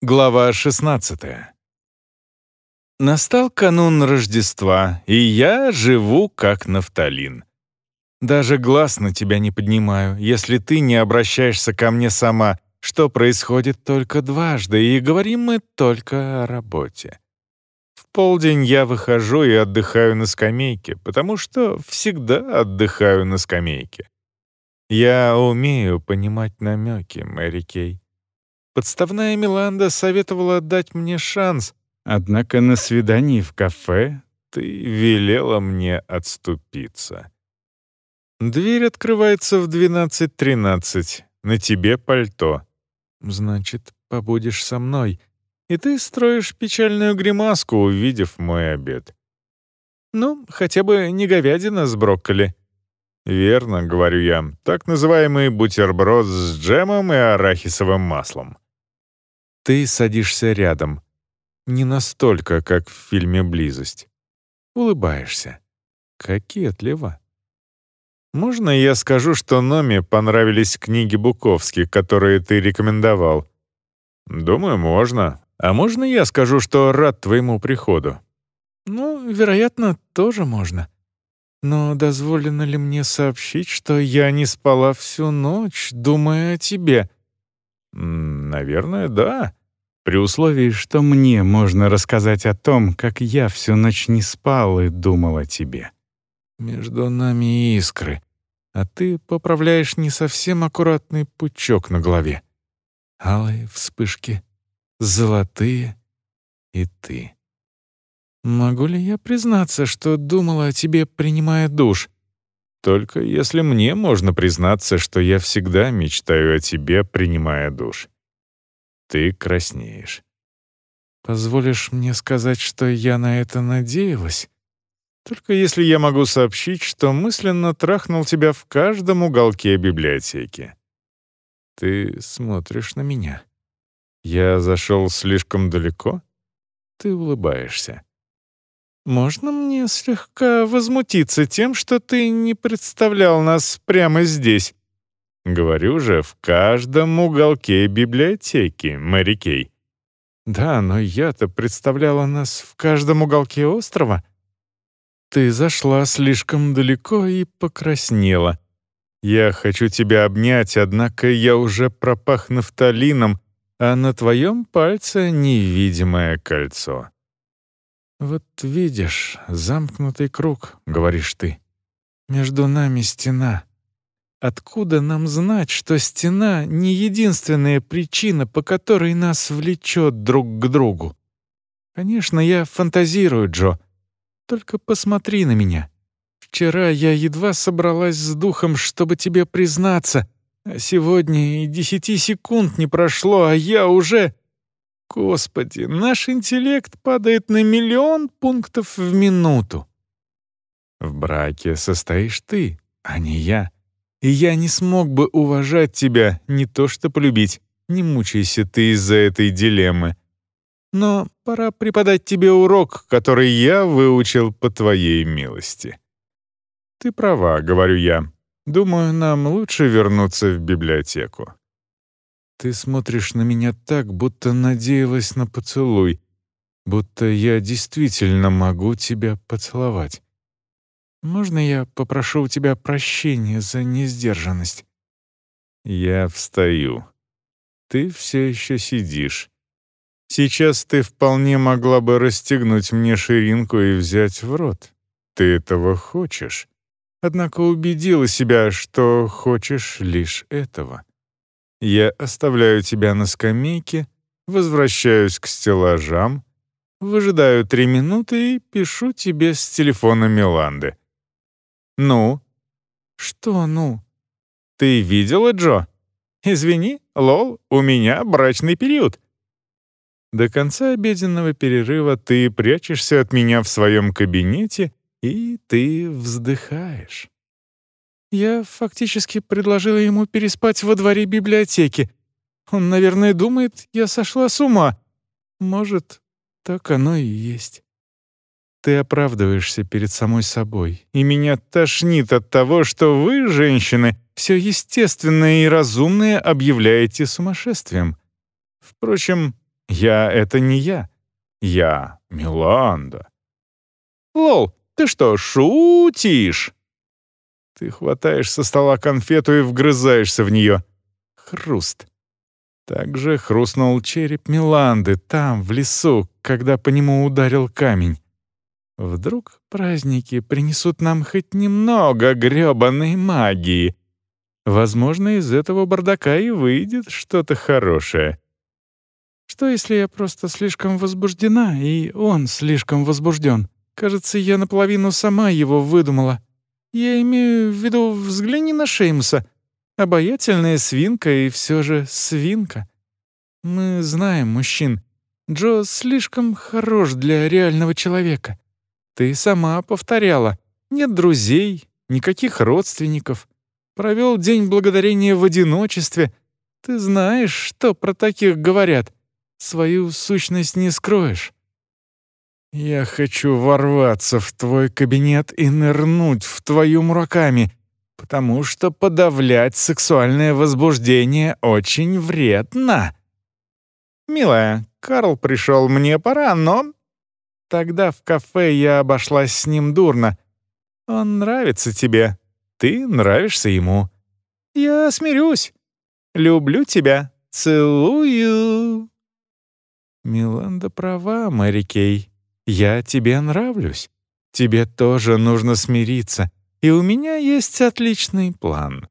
Глава 16. Настал канун Рождества, и я живу как нафталин. Даже глаз на тебя не поднимаю, если ты не обращаешься ко мне сама, что происходит только дважды, и говорим мы только о работе. В полдень я выхожу и отдыхаю на скамейке, потому что всегда отдыхаю на скамейке. Я умею понимать намеки, Мэри Кей. Подставная Миланда советовала дать мне шанс, однако на свидании в кафе ты велела мне отступиться. Дверь открывается в 12.13. На тебе пальто. Значит, побудешь со мной. И ты строишь печальную гримаску, увидев мой обед. Ну, хотя бы не говядина с брокколи. «Верно», — говорю я, — «так называемый бутерброд с джемом и арахисовым маслом». Ты садишься рядом. Не настолько, как в фильме «Близость». Улыбаешься. Кокетливо. Можно я скажу, что Номи понравились книги Буковски, которые ты рекомендовал? Думаю, можно. А можно я скажу, что рад твоему приходу? Ну, вероятно, тоже можно. Но дозволено ли мне сообщить, что я не спала всю ночь, думая о тебе? Наверное, да. При условии, что мне можно рассказать о том, как я всю ночь не спал и думал о тебе. Между нами искры, а ты поправляешь не совсем аккуратный пучок на голове. Алые вспышки, золотые и ты. Могу ли я признаться, что думала о тебе, принимая душ? Только если мне можно признаться, что я всегда мечтаю о тебе, принимая душ. Ты краснеешь. Позволишь мне сказать, что я на это надеялась? Только если я могу сообщить, что мысленно трахнул тебя в каждом уголке библиотеки. Ты смотришь на меня. Я зашел слишком далеко? Ты улыбаешься. Можно мне слегка возмутиться тем, что ты не представлял нас прямо здесь? Говорю же, в каждом уголке библиотеки, Мэри Кей. Да, но я-то представляла нас в каждом уголке острова. Ты зашла слишком далеко и покраснела. Я хочу тебя обнять, однако я уже пропах нафталином, а на твоем пальце невидимое кольцо. «Вот видишь, замкнутый круг», — говоришь ты. «Между нами стена. Откуда нам знать, что стена — не единственная причина, по которой нас влечет друг к другу? Конечно, я фантазирую, Джо. Только посмотри на меня. Вчера я едва собралась с духом, чтобы тебе признаться, а сегодня и десяти секунд не прошло, а я уже... Господи, наш интеллект падает на миллион пунктов в минуту. В браке состоишь ты, а не я. И я не смог бы уважать тебя, не то что полюбить. Не мучайся ты из-за этой дилеммы. Но пора преподать тебе урок, который я выучил по твоей милости. Ты права, говорю я. Думаю, нам лучше вернуться в библиотеку. Ты смотришь на меня так, будто надеялась на поцелуй, будто я действительно могу тебя поцеловать. Можно я попрошу у тебя прощения за несдержанность? Я встаю. Ты все еще сидишь. Сейчас ты вполне могла бы расстегнуть мне ширинку и взять в рот. Ты этого хочешь. Однако убедила себя, что хочешь лишь этого. Я оставляю тебя на скамейке, возвращаюсь к стеллажам, выжидаю три минуты и пишу тебе с телефона Миланды. «Ну?» «Что «ну?» «Ты видела Джо?» «Извини, лол, у меня брачный период». До конца обеденного перерыва ты прячешься от меня в своем кабинете, и ты вздыхаешь. Я фактически предложила ему переспать во дворе библиотеки. Он, наверное, думает, я сошла с ума. Может, так оно и есть. Ты оправдываешься перед самой собой, и меня тошнит от того, что вы, женщины, все естественное и разумное объявляете сумасшествием. Впрочем, Я — это не я. Я — Миланда. Лол, ты что, шутишь? Ты хватаешь со стола конфету и вгрызаешься в нее. Хруст. Также хрустнул череп Миланды там, в лесу, когда по нему ударил камень. Вдруг праздники принесут нам хоть немного грёбаной магии. Возможно, из этого бардака и выйдет что-то хорошее. Что, если я просто слишком возбуждена, и он слишком возбужден? Кажется, я наполовину сама его выдумала. Я имею в виду, взгляни на Шеймса. Обаятельная свинка и все же свинка. Мы знаем мужчин. Джо слишком хорош для реального человека. Ты сама повторяла. Нет друзей, никаких родственников. Провел день благодарения в одиночестве. Ты знаешь, что про таких говорят. Свою сущность не скроешь. Я хочу ворваться в твой кабинет и нырнуть в твою мураками, потому что подавлять сексуальное возбуждение очень вредно. Милая, Карл пришел, мне пора, но Тогда в кафе я обошлась с ним дурно. Он нравится тебе. Ты нравишься ему. Я смирюсь. Люблю тебя. Целую. Миланда права, Мэри Кей. Я тебе нравлюсь. Тебе тоже нужно смириться. И у меня есть отличный план.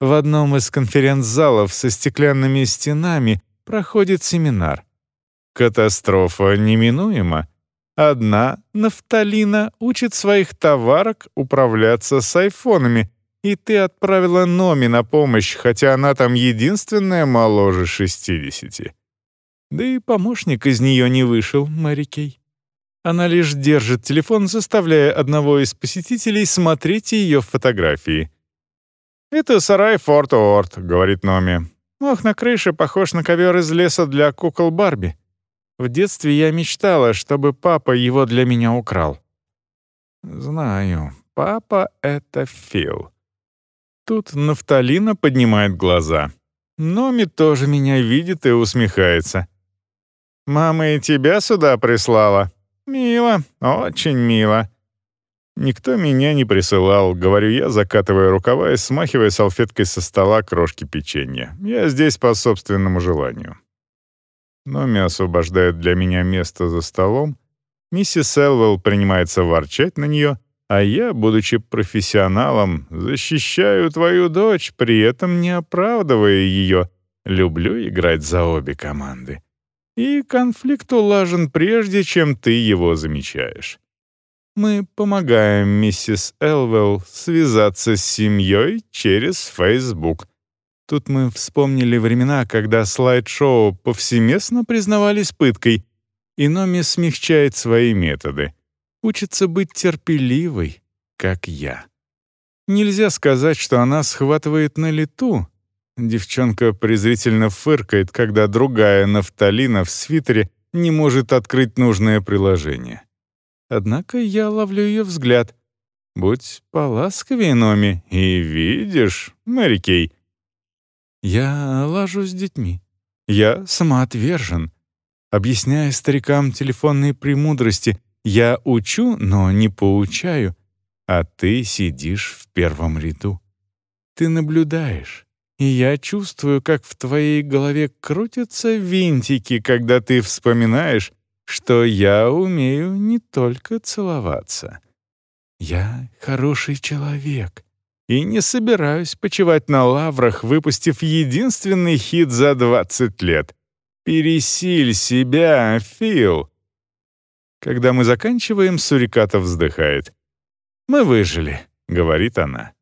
В одном из конференц-залов со стеклянными стенами проходит семинар. Катастрофа неминуема. Одна, Нафталина, учит своих товарок управляться с айфонами, и ты отправила Номи на помощь, хотя она там единственная моложе 60. Да и помощник из нее не вышел, Мэри Кей. Она лишь держит телефон, заставляя одного из посетителей смотреть ее фотографии. «Это сарай Форт Уорд», — говорит Номи. «Ох, на крыше похож на ковер из леса для кукол Барби. В детстве я мечтала, чтобы папа его для меня украл. Знаю, папа — это Фил. Тут Нафталина поднимает глаза. Номи тоже меня видит и усмехается. «Мама и тебя сюда прислала? Мило, очень мило». «Никто меня не присылал», — говорю я, закатывая рукава и смахивая салфеткой со стола крошки печенья. «Я здесь по собственному желанию». Номи освобождает для меня место за столом, миссис Элвелл принимается ворчать на нее, а я, будучи профессионалом, защищаю твою дочь, при этом не оправдывая ее. Люблю играть за обе команды. И конфликт улажен прежде, чем ты его замечаешь. Мы помогаем миссис Элвелл связаться с семьей через Facebook — Тут мы вспомнили времена, когда слайд-шоу повсеместно признавались пыткой, и Номи смягчает свои методы. Учится быть терпеливой, как я. Нельзя сказать, что она схватывает на лету. Девчонка презрительно фыркает, когда другая нафталина в свитере не может открыть нужное приложение. Однако я ловлю ее взгляд. «Будь поласковее, Номи, и видишь, Мэри Кей, я лажу с детьми. Я самоотвержен. Объясняя старикам телефонные премудрости, я учу, но не поучаю, а ты сидишь в первом ряду. Ты наблюдаешь, и я чувствую, как в твоей голове крутятся винтики, когда ты вспоминаешь, что я умею не только целоваться. Я хороший человек, и не собираюсь почивать на лаврах, выпустив единственный хит за 20 лет. «Пересиль себя, Фил!» Когда мы заканчиваем, Сурикатов вздыхает. «Мы выжили», — говорит она.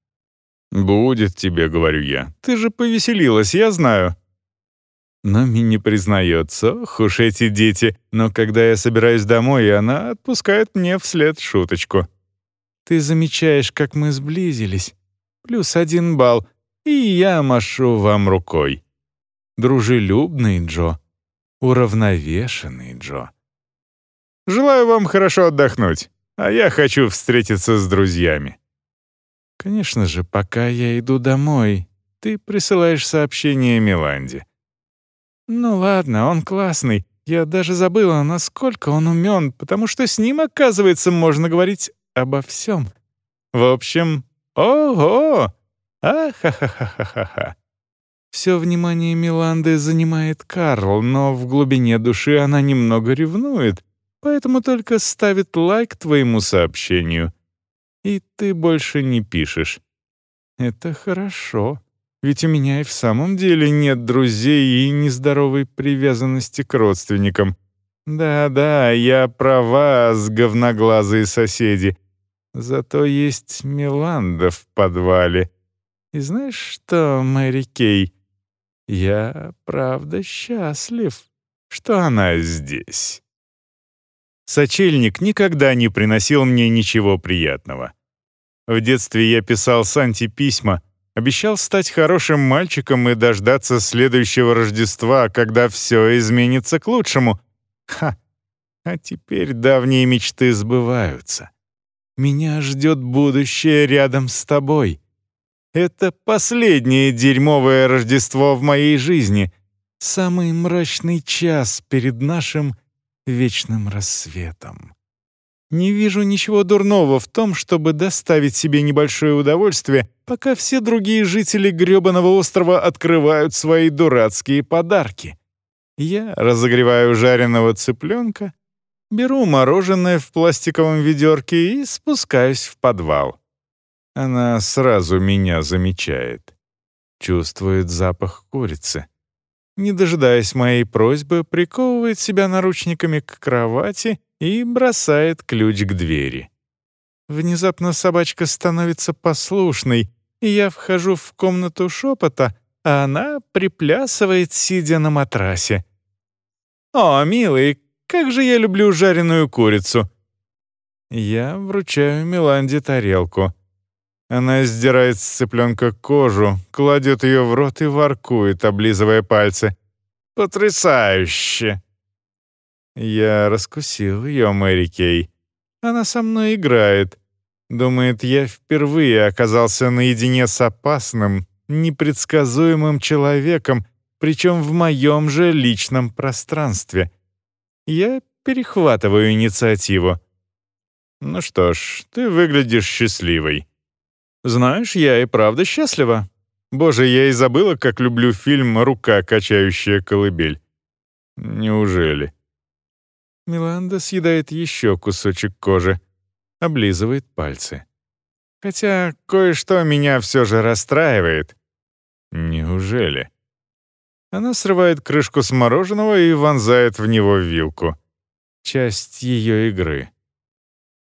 «Будет тебе», — говорю я. «Ты же повеселилась, я знаю». Но Ми не признается, ох эти дети. Но когда я собираюсь домой, она отпускает мне вслед шуточку. «Ты замечаешь, как мы сблизились плюс один балл, и я машу вам рукой. Дружелюбный Джо, уравновешенный Джо. Желаю вам хорошо отдохнуть, а я хочу встретиться с друзьями. Конечно же, пока я иду домой, ты присылаешь сообщение Миланде. Ну ладно, он классный, Я даже забыла, насколько он умен, потому что с ним, оказывается, можно говорить обо всем. В общем, ого! А-ха-ха-ха-ха-ха. Все внимание Миланды занимает Карл, но в глубине души она немного ревнует, поэтому только ставит лайк твоему сообщению. И ты больше не пишешь. Это хорошо. Ведь у меня и в самом деле нет друзей и нездоровой привязанности к родственникам. Да-да, я права, с говноглазые соседи. Зато есть Миланда в подвале. И знаешь что, Мэри Кей, я правда счастлив, что она здесь. Сочельник никогда не приносил мне ничего приятного. В детстве я писал Санти письма — Обещал стать хорошим мальчиком и дождаться следующего Рождества, когда все изменится к лучшему. Ха! А теперь давние мечты сбываются. Меня ждет будущее рядом с тобой. Это последнее дерьмовое Рождество в моей жизни, самый мрачный час перед нашим вечным рассветом. Не вижу ничего дурного в том, чтобы доставить себе небольшое удовольствие, пока все другие жители грёбаного острова открывают свои дурацкие подарки. Я разогреваю жареного цыпленка, беру мороженое в пластиковом ведерке и спускаюсь в подвал. Она сразу меня замечает. Чувствует запах курицы. Не дожидаясь моей просьбы, приковывает себя наручниками к кровати — и бросает ключ к двери. Внезапно собачка становится послушной, и я вхожу в комнату шепота, а она приплясывает, сидя на матрасе. «О, милый, как же я люблю жареную курицу!» Я вручаю Миланде тарелку. Она сдирает с цыпленка кожу, кладет ее в рот и воркует, облизывая пальцы. «Потрясающе!» Я раскусил ее, Мэри Кей. Она со мной играет. Думает, я впервые оказался наедине с опасным, непредсказуемым человеком, причем в моем же личном пространстве. Я перехватываю инициативу. «Ну что ж, ты выглядишь счастливой». «Знаешь, я и правда счастлива. Боже, я и забыла, как люблю фильм «Рука, качающая колыбель». Неужели?» Миланда съедает еще кусочек кожи, облизывает пальцы. Хотя кое-что меня все же расстраивает. Неужели? Она срывает крышку с мороженого и вонзает в него вилку. Часть ее игры.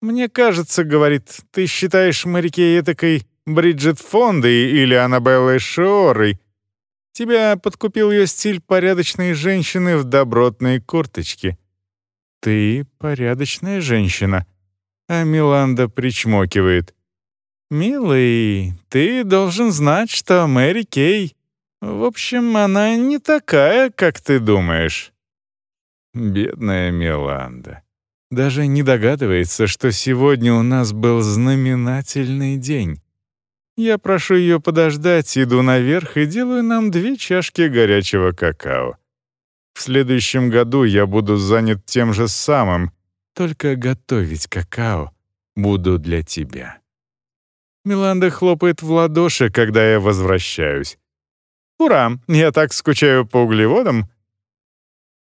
«Мне кажется, — говорит, — ты считаешь моряки этакой Бриджит Фондой или Аннабеллой Шиорой. Тебя подкупил ее стиль порядочной женщины в добротной курточке. «Ты порядочная женщина», а Миланда причмокивает. «Милый, ты должен знать, что Мэри Кей... В общем, она не такая, как ты думаешь». Бедная Миланда. Даже не догадывается, что сегодня у нас был знаменательный день. Я прошу ее подождать, иду наверх и делаю нам две чашки горячего какао. В следующем году я буду занят тем же самым, только готовить какао буду для тебя. Миланда хлопает в ладоши, когда я возвращаюсь. «Ура! Я так скучаю по углеводам!»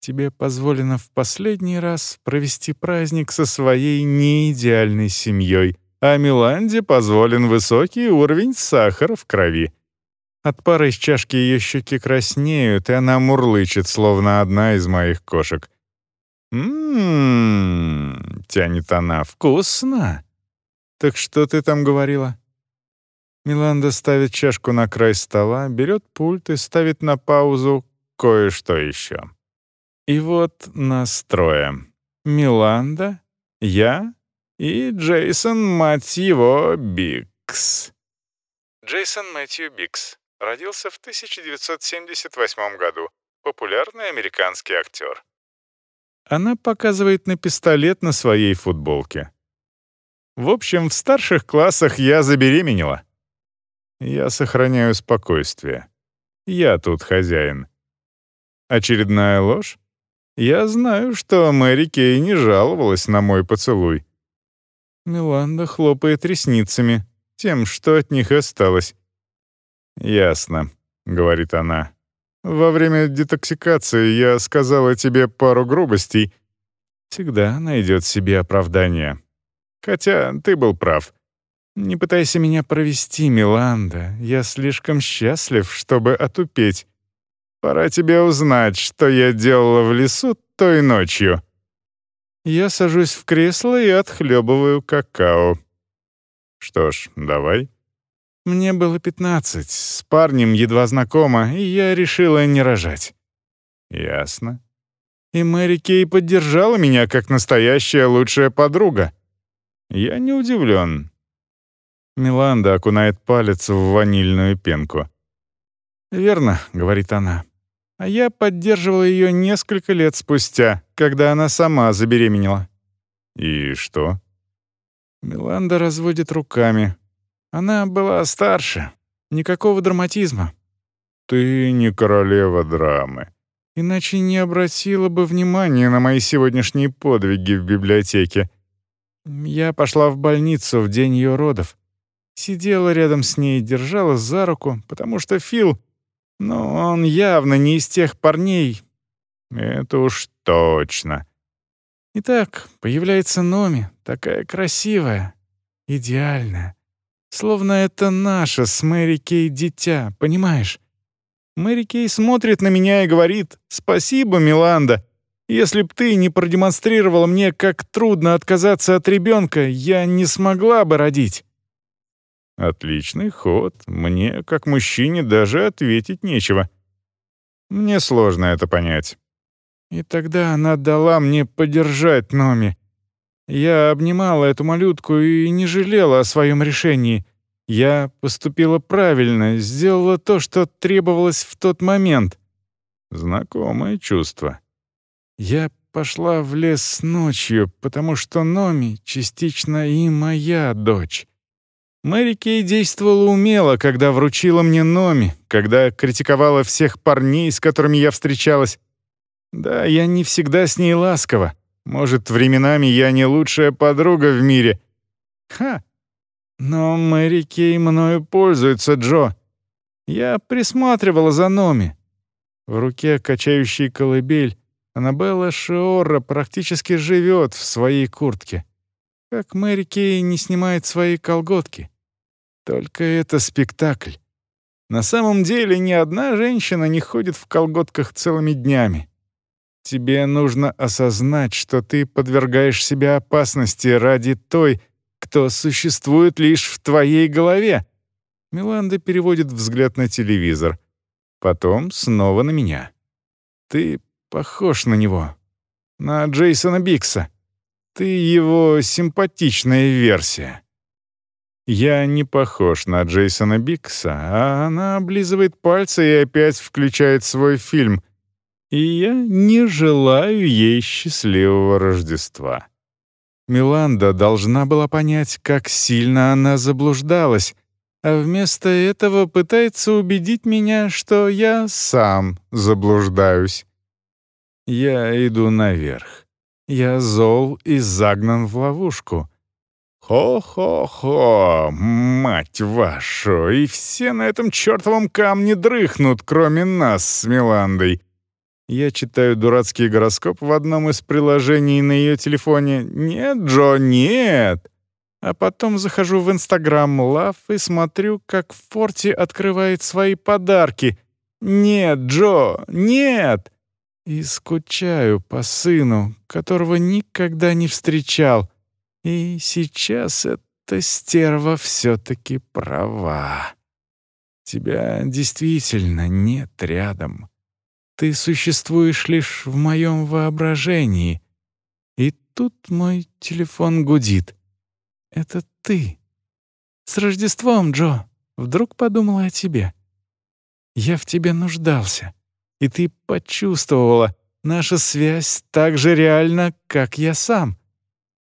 Тебе позволено в последний раз провести праздник со своей неидеальной семьей, а Миланде позволен высокий уровень сахара в крови. От пары из чашки ее щеки краснеют, и она мурлычет, словно одна из моих кошек. «М-м-м», тянет она, — «вкусно». «Так что ты там говорила?» Миланда ставит чашку на край стола, берет пульт и ставит на паузу кое-что еще. И вот нас трое. Миланда, я и Джейсон, мать его, Бикс. Джейсон Мэтью Бикс Родился в 1978 году. Популярный американский актер. Она показывает на пистолет на своей футболке. В общем, в старших классах я забеременела. Я сохраняю спокойствие. Я тут хозяин. Очередная ложь? Я знаю, что Мэри Кей не жаловалась на мой поцелуй». Миланда хлопает ресницами, тем, что от них осталось. «Ясно», — говорит она. «Во время детоксикации я сказала тебе пару грубостей. Всегда найдет себе оправдание. Хотя ты был прав. Не пытайся меня провести, Миланда. Я слишком счастлив, чтобы отупеть. Пора тебе узнать, что я делала в лесу той ночью». Я сажусь в кресло и отхлебываю какао. Что ж, давай. Мне было пятнадцать, с парнем едва знакома, и я решила не рожать. Ясно. И Мэри Кей поддержала меня как настоящая лучшая подруга. Я не удивлен. Миланда окунает палец в ванильную пенку. «Верно», — говорит она. А я поддерживала ее несколько лет спустя, когда она сама забеременела. «И что?» Миланда разводит руками. Она была старше. Никакого драматизма. «Ты не королева драмы», иначе не обратила бы внимания на мои сегодняшние подвиги в библиотеке. Я пошла в больницу в день ее родов. Сидела рядом с ней, держала за руку, потому что Фил но он явно не из тех парней. Это уж точно. Итак, появляется Номи, такая красивая, идеальная. Словно это наше с Мэри Кей дитя, понимаешь? Мэри Кей смотрит на меня и говорит «Спасибо, Миланда. Если б ты не продемонстрировала мне, как трудно отказаться от ребенка, я не смогла бы родить». Отличный ход. Мне, как мужчине, даже ответить нечего. Мне сложно это понять. И тогда она дала мне подержать Номи. Я обнимала эту малютку и не жалела о своем решении. Я поступила правильно, сделала то, что требовалось в тот момент. Знакомое чувство. Я пошла в лес ночью, потому что Номи частично и моя дочь. Мэри Кей действовала умело, когда вручила мне Номи, когда критиковала всех парней, с которыми я встречалась. Да, я не всегда с ней ласкова. Может, временами я не лучшая подруга в мире. Ха! Но Мэри Кей мною пользуется, Джо. Я присматривала за Номи. В руке качающий колыбель Аннабелла Шиорра практически живет в своей куртке. Как Мэри Кей не снимает свои колготки. Только это спектакль. На самом деле ни одна женщина не ходит в колготках целыми днями. Тебе нужно осознать, что ты подвергаешь себя опасности ради той, кто существует лишь в твоей голове. Миланда переводит взгляд на телевизор. Потом снова на меня. Ты похож на него. На Джейсона Бикса. Ты его симпатичная версия. Я не похож на Джейсона Бикса, а она облизывает пальцы и опять включает свой фильм. И я не желаю ей счастливого Рождества. Миланда должна была понять, как сильно она заблуждалась, а вместо этого пытается убедить меня, что я сам заблуждаюсь. Я иду наверх. Я зол и загнан в ловушку. Хо-хо-хо, мать вашу, и все на этом чертовом камне дрыхнут, кроме нас с Миландой. Я читаю дурацкий гороскоп в одном из приложений на ее телефоне. Нет, Джо, нет. А потом захожу в Инстаграм Лав и смотрю, как Форти открывает свои подарки. Нет, Джо, нет. И скучаю по сыну, которого никогда не встречал. И сейчас эта стерва все-таки права. Тебя действительно нет рядом. Ты существуешь лишь в моем воображении. И тут мой телефон гудит. Это ты. С Рождеством, Джо. Вдруг подумала о тебе. Я в тебе нуждался, и ты почувствовала, наша связь так же реальна, как я сам.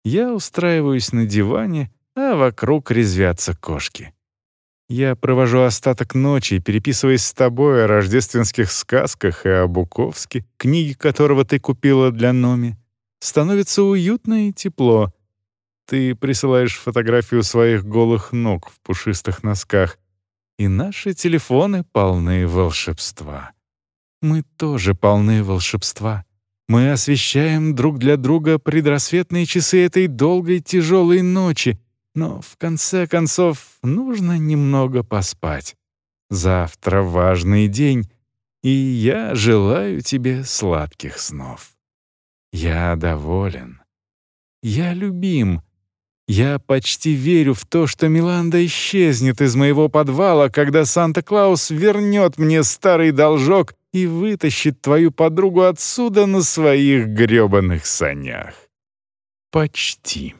Я устраиваюсь на диване, а вокруг резвятся кошки. Я провожу остаток ночи, переписываясь с тобой о рождественских сказках и о Буковске, книге которого ты купила для Номи. Становится уютно и тепло. Ты присылаешь фотографию своих голых ног в пушистых носках, и наши телефоны полны волшебства. Мы тоже полны волшебства. Мы освещаем друг для друга предрассветные часы этой долгой тяжелой ночи, но в конце концов нужно немного поспать. Завтра важный день, и я желаю тебе сладких снов. Я доволен. Я любим. Я почти верю в то, что Миланда исчезнет из моего подвала, когда Санта-Клаус вернет мне старый должок и вытащит твою подругу отсюда на своих грёбаных санях. Почти.